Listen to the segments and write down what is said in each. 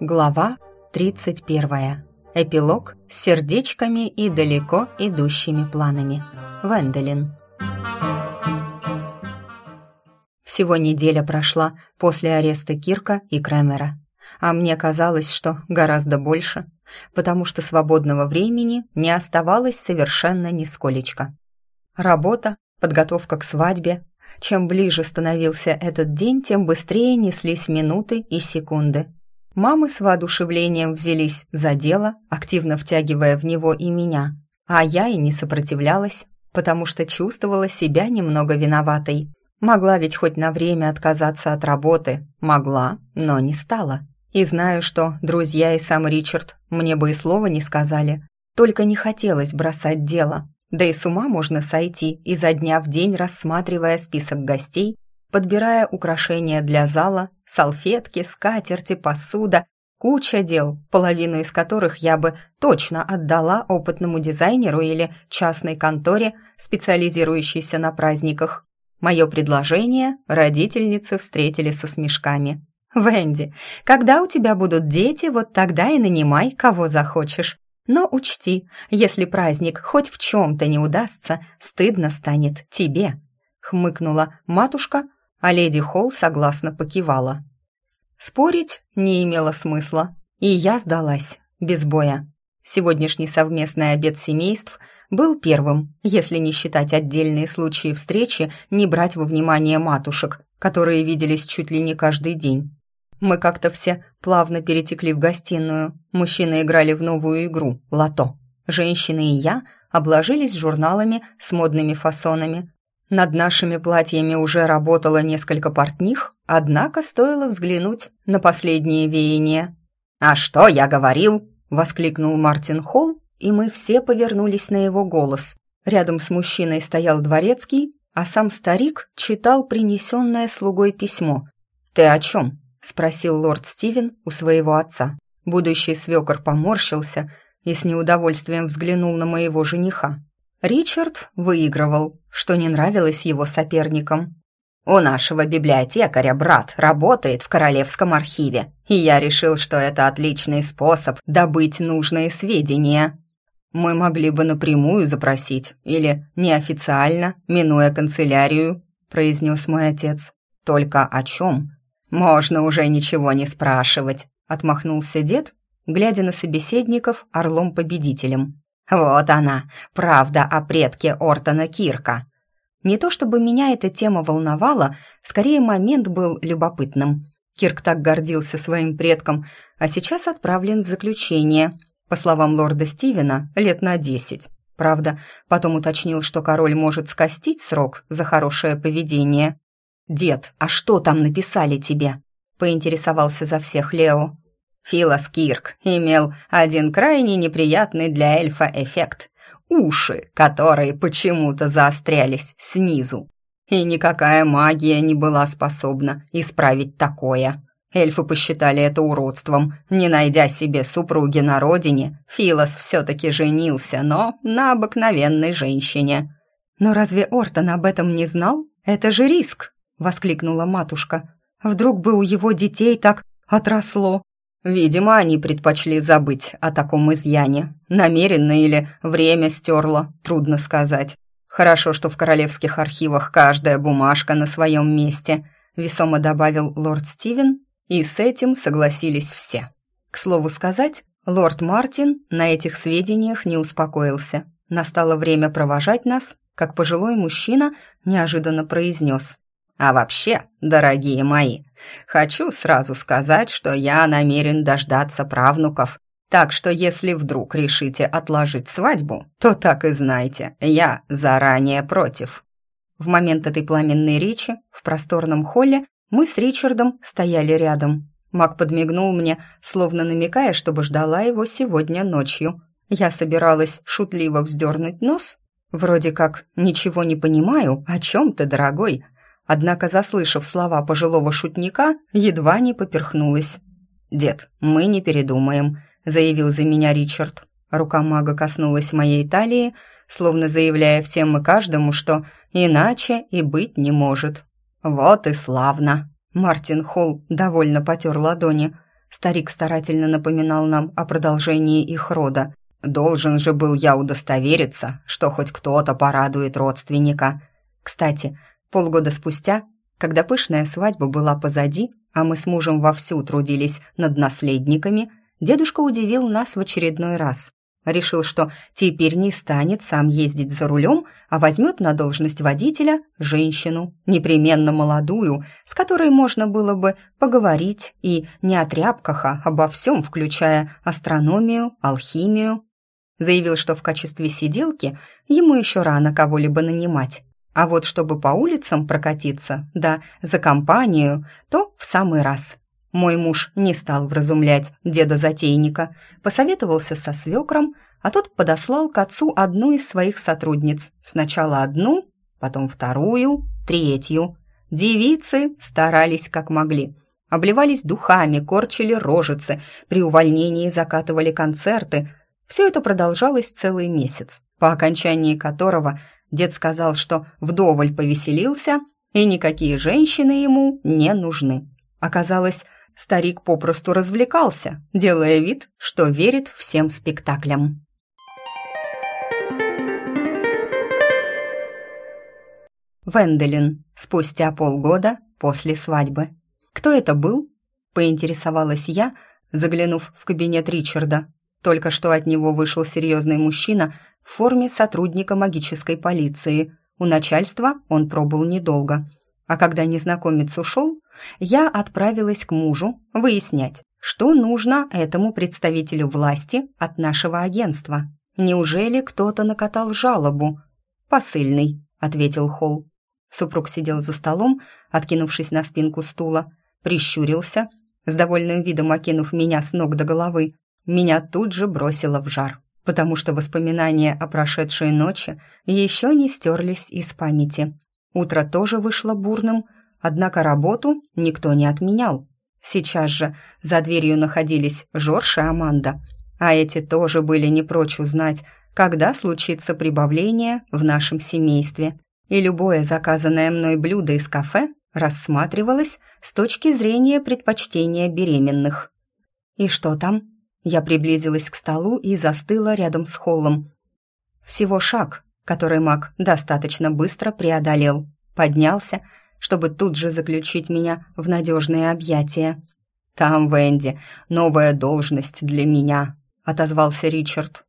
Глава 31. Эпилог с сердечками и далеко идущими планами. Венделин. Всего неделя прошла после ареста Кирка и Кремера. А мне казалось, что гораздо больше, потому что свободного времени не оставалось совершенно нисколечко. Работа, подготовка к свадьбе. Чем ближе становился этот день, тем быстрее неслись минуты и секунды. Мамы с воодушевлением взялись за дело, активно втягивая в него и меня. А я и не сопротивлялась, потому что чувствовала себя немного виноватой. Могла ведь хоть на время отказаться от работы. Могла, но не стала. И знаю, что друзья и сам Ричард мне бы и слова не сказали. Только не хотелось бросать дело. Да и с ума можно сойти, изо дня в день рассматривая список гостей подбирая украшения для зала, салфетки, скатерти, посуда, куча дел, половину из которых я бы точно отдала опытному дизайнеру или частной конторе, специализирующейся на праздниках. Мое предложение родительницы встретили со смешками. «Венди, когда у тебя будут дети, вот тогда и нанимай, кого захочешь. Но учти, если праздник хоть в чем-то не удастся, стыдно станет тебе», — хмыкнула матушка, а леди Холл согласно покивала. Спорить не имело смысла, и я сдалась, без боя. Сегодняшний совместный обед семейств был первым, если не считать отдельные случаи встречи, не брать во внимание матушек, которые виделись чуть ли не каждый день. Мы как-то все плавно перетекли в гостиную. Мужчины играли в новую игру «Лото». Женщины и я обложились журналами с модными фасонами, над нашими платьями уже работало несколько портних, однако стоило взглянуть на последние веяния. «А что я говорил?» — воскликнул Мартин Холл, и мы все повернулись на его голос. Рядом с мужчиной стоял дворецкий, а сам старик читал принесенное слугой письмо. «Ты о чем?» — спросил лорд Стивен у своего отца. Будущий свекор поморщился и с неудовольствием взглянул на моего жениха. Ричард выигрывал, что не нравилось его соперникам. «У нашего библиотекаря брат работает в Королевском архиве, и я решил, что это отличный способ добыть нужные сведения. Мы могли бы напрямую запросить, или неофициально, минуя канцелярию», произнес мой отец. «Только о чем?» «Можно уже ничего не спрашивать», отмахнулся дед, глядя на собеседников орлом-победителем. Вот она, правда о предке Ортона Кирка. Не то чтобы меня эта тема волновала, скорее момент был любопытным. Кирк так гордился своим предком, а сейчас отправлен в заключение. По словам лорда Стивена, лет на десять. Правда, потом уточнил, что король может скостить срок за хорошее поведение. «Дед, а что там написали тебе?» — поинтересовался за всех Лео. Филос Кирк имел один крайне неприятный для эльфа эффект — уши, которые почему-то заострялись снизу. И никакая магия не была способна исправить такое. Эльфы посчитали это уродством. Не найдя себе супруги на родине, Филос все-таки женился, но на обыкновенной женщине. «Но разве Ортон об этом не знал? Это же риск!» — воскликнула матушка. «Вдруг бы у его детей так отросло?» Видимо, они предпочли забыть о таком изъяне. Намеренно или время стерло, трудно сказать. Хорошо, что в королевских архивах каждая бумажка на своем месте, весомо добавил лорд Стивен, и с этим согласились все. К слову сказать, лорд Мартин на этих сведениях не успокоился. Настало время провожать нас, как пожилой мужчина неожиданно произнес. А вообще, дорогие мои, хочу сразу сказать, что я намерен дождаться правнуков. Так что если вдруг решите отложить свадьбу, то так и знайте, я заранее против». В момент этой пламенной речи в просторном холле мы с Ричардом стояли рядом. Мак подмигнул мне, словно намекая, чтобы ждала его сегодня ночью. Я собиралась шутливо вздернуть нос. Вроде как «ничего не понимаю, о чем ты, дорогой?» Однако, заслышав слова пожилого шутника, едва не поперхнулась. «Дед, мы не передумаем», — заявил за меня Ричард. Рука мага коснулась моей талии, словно заявляя всем и каждому, что иначе и быть не может. «Вот и славно!» Мартин Холл довольно потер ладони. Старик старательно напоминал нам о продолжении их рода. «Должен же был я удостовериться, что хоть кто-то порадует родственника». Кстати, полгода спустя, когда пышная свадьба была позади, а мы с мужем вовсю трудились над наследниками, дедушка удивил нас в очередной раз. Решил, что теперь не станет сам ездить за рулем, а возьмет на должность водителя женщину, непременно молодую, с которой можно было бы поговорить и не о тряпках, а обо всем, включая астрономию, алхимию. Заявил, что в качестве сиделки ему еще рано кого-либо нанимать. А вот чтобы по улицам прокатиться, да, за компанию, то в самый раз. Мой муж не стал вразумлять деда-затейника, посоветовался со свекром, а тот подослал к отцу одну из своих сотрудниц. Сначала одну, потом вторую, третью. Девицы старались как могли. Обливались духами, корчили рожицы, при увольнении закатывали концерты. Все это продолжалось целый месяц, по окончании которого дед сказал, что вдоволь повеселился, и никакие женщины ему не нужны. Оказалось, Старик попросту развлекался, делая вид, что верит всем спектаклям. Венделин. Спустя полгода после свадьбы. Кто это был? Поинтересовалась я, заглянув в кабинет Ричарда. Только что от него вышел серьезный мужчина в форме сотрудника магической полиции. У начальства он пробыл недолго. А когда незнакомец ушел, я отправилась к мужу выяснять, что нужно этому представителю власти от нашего агентства. Неужели кто-то накатал жалобу? «Посыльный», — ответил Холл. Супруг сидел за столом, откинувшись на спинку стула, прищурился, с довольным видом окинув меня с ног до головы. Меня тут же бросило в жар, потому что воспоминания о прошедшей ночи еще не стерлись из памяти. Утро тоже вышло бурным — Однако работу никто не отменял. Сейчас же за дверью находились Жорж и Аманда, а эти тоже были не прочь узнать, когда случится прибавление в нашем семействе. И любое заказанное мной блюдо из кафе рассматривалось с точки зрения предпочтения беременных. «И что там?» Я приблизилась к столу и застыла рядом с Холлом. Всего шаг, который маг достаточно быстро преодолел. Поднялся чтобы тут же заключить меня в надежные объятия. «Там, Венди, новая должность для меня», — отозвался Ричард.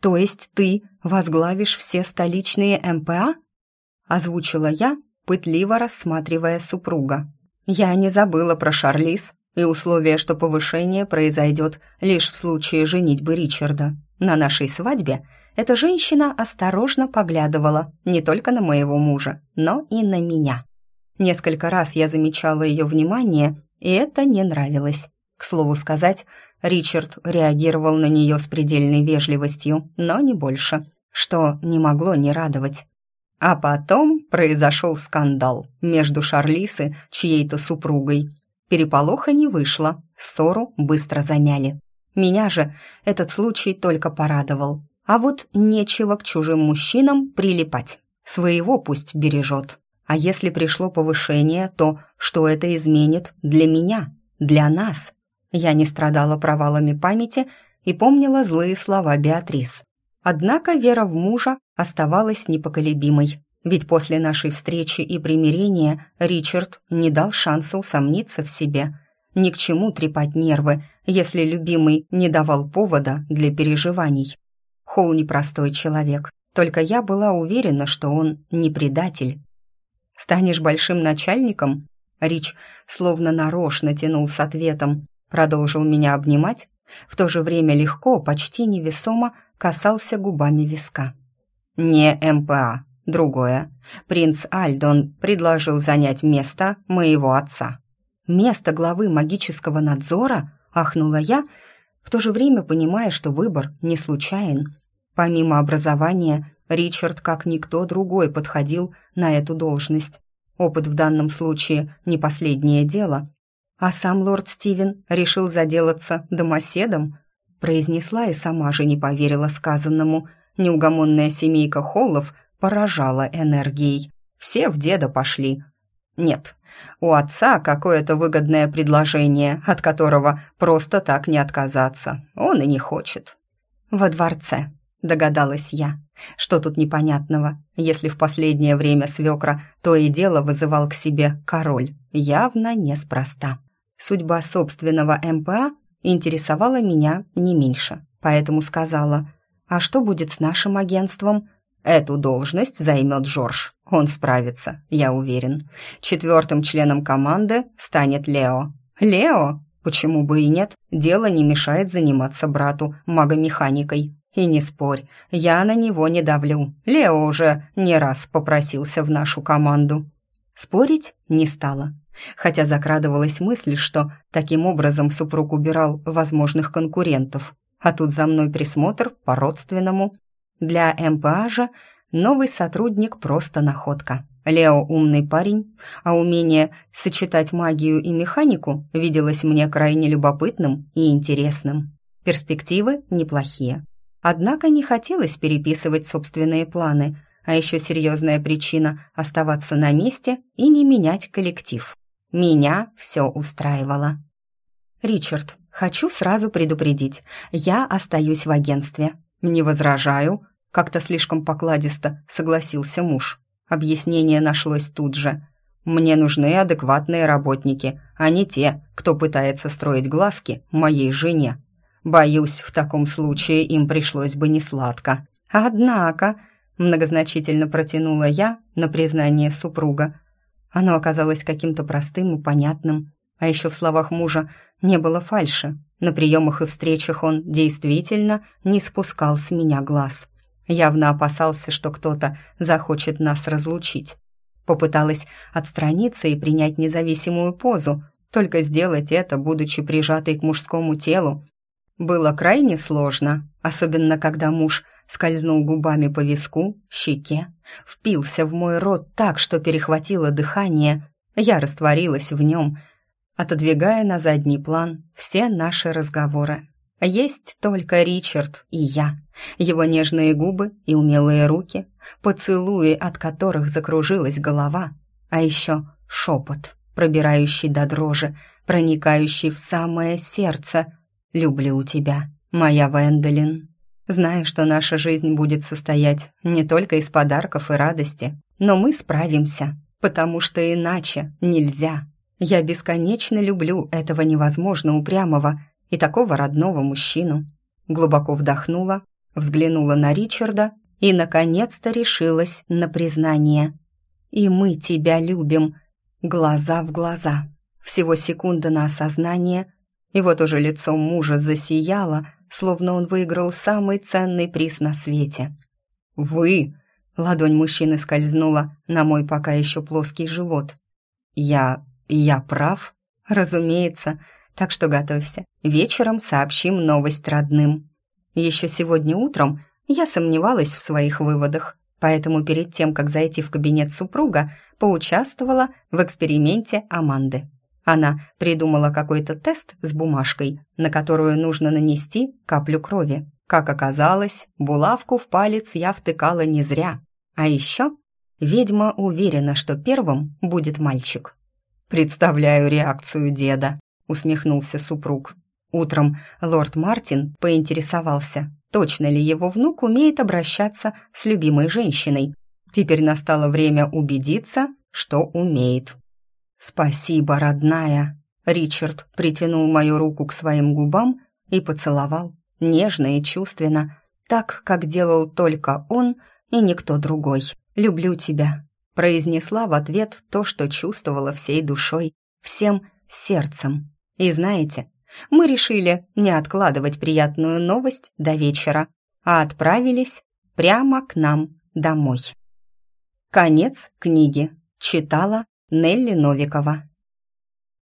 «То есть ты возглавишь все столичные МПА?» — озвучила я, пытливо рассматривая супруга. «Я не забыла про Шарлиз и условие, что повышение произойдет лишь в случае женитьбы Ричарда. На нашей свадьбе эта женщина осторожно поглядывала не только на моего мужа, но и на меня». Несколько раз я замечала ее внимание, и это не нравилось. К слову сказать, Ричард реагировал на нее с предельной вежливостью, но не больше, что не могло не радовать. А потом произошел скандал между Шарлиз и чьей-то супругой. Переполоха не вышло, ссору быстро замяли. Меня же этот случай только порадовал. А вот нечего к чужим мужчинам прилипать. Своего пусть бережет. А если пришло повышение, то что это изменит для меня, для нас? Я не страдала провалами памяти и помнила злые слова Беатрис. Однако вера в мужа оставалась непоколебимой, ведь после нашей встречи и примирения Ричард не дал шанса усомниться в себе. Ни к чему трепать нервы, если любимый не давал повода для переживаний. Холл непростой человек, только я была уверена, что он не предатель. Станешь большим начальником?» Рич словно нарочно тянул с ответом, продолжил меня обнимать, в то же время легко, почти невесомо касался губами виска. «Не МПА, другое. Принц Альдон предложил занять место моего отца». «Место главы магического надзора?» — ахнула я, в то же время понимая, что выбор не случайен. Помимо образования, Ричард, как никто другой, подходил на эту должность. Опыт в данном случае не последнее дело. А сам лорд Стивен решил заделаться домоседом, произнесла и сама же не поверила сказанному. Неугомонная семейка Холлов поражала энергией. Все в деда пошли. Нет, у отца какое-то выгодное предложение, от которого просто так не отказаться. Он и не хочет. Во дворце, догадалась я. Что тут непонятного, если в последнее время свекра то и дело вызывал к себе король? Явно неспроста. Судьба собственного МПА интересовала меня не меньше, поэтому сказала, «А что будет с нашим агентством?» Эту должность займет Жорж. Он справится, я уверен. Четвертым членом команды станет Лео. Лео? Почему бы и нет? Дело не мешает заниматься брату, магомеханикой. И не спорь, я на него не давлю. Лео уже не раз попросился в нашу команду. Спорить не стала. Хотя закрадывалась мысль, что таким образом супруг убирал возможных конкурентов. А тут за мной присмотр по-родственному. Для МПА же новый сотрудник просто находка. Лео умный парень, а умение сочетать магию и механику виделось мне крайне любопытным и интересным. Перспективы неплохие. Однако не хотелось переписывать собственные планы, а еще серьезная причина – оставаться на месте и не менять коллектив. Меня все устраивало. «Ричард, хочу сразу предупредить, я остаюсь в агентстве. Не возражаю», – как-то слишком покладисто согласился муж. Объяснение нашлось тут же. «Мне нужны адекватные работники, а не те, кто пытается строить глазки моей жене. Боюсь, в таком случае им пришлось бы несладко. Однако...» – многозначительно протянула я на признание супруга. Оно оказалось каким-то простым и понятным. А еще в словах мужа не было фальши. На приемах и встречах он действительно не спускал с меня глаз. Явно опасался, что кто-то захочет нас разлучить. Попыталась отстраниться и принять независимую позу, только сделать это, будучи прижатой к мужскому телу, было крайне сложно, особенно когда муж скользнул губами по виску, щеке, впился в мой рот так, что перехватило дыхание. Я растворилась в нем, отодвигая на задний план все наши разговоры. Есть только Ричард и я, его нежные губы и умелые руки, поцелуи, от которых закружилась голова, а еще шепот, пробирающий до дрожи, проникающий в самое сердце. «Люблю тебя, моя Венделин». Знаю, что наша жизнь будет состоять не только из подарков и радости, но мы справимся, потому что иначе нельзя. Я бесконечно люблю этого невозможно упрямого и такого родного мужчину. Глубоко вдохнула, взглянула на Ричарда и, наконец-то, решилась на признание. «И мы тебя любим», глаза в глаза. Всего секунда на осознание, и вот уже лицо мужа засияло, словно он выиграл самый ценный приз на свете. «Вы!» — ладонь мужчины скользнула на мой пока еще плоский живот. «Я... я прав?» «Разумеется. Так что готовься. Вечером сообщим новость родным». Еще сегодня утром я сомневалась в своих выводах, поэтому перед тем, как зайти в кабинет супруга, поучаствовала в эксперименте Аманды. Она придумала какой-то тест с бумажкой, на которую нужно нанести каплю крови. Как оказалось, булавку в палец я втыкала не зря. А еще ведьма уверена, что первым будет мальчик. «Представляю реакцию деда», — усмехнулся супруг. Утром лорд Мартин поинтересовался, точно ли его внук умеет обращаться с любимой женщиной. Теперь настало время убедиться, что умеет. «Спасибо, родная!» Ричард притянул мою руку к своим губам и поцеловал, нежно и чувственно, так, как делал только он и никто другой. «Люблю тебя», — произнесла в ответ то, что чувствовала всей душой, всем сердцем. И знаете, мы решили не откладывать приятную новость до вечера, а отправились прямо к нам домой. Конец книги. Читала Нелли Новикова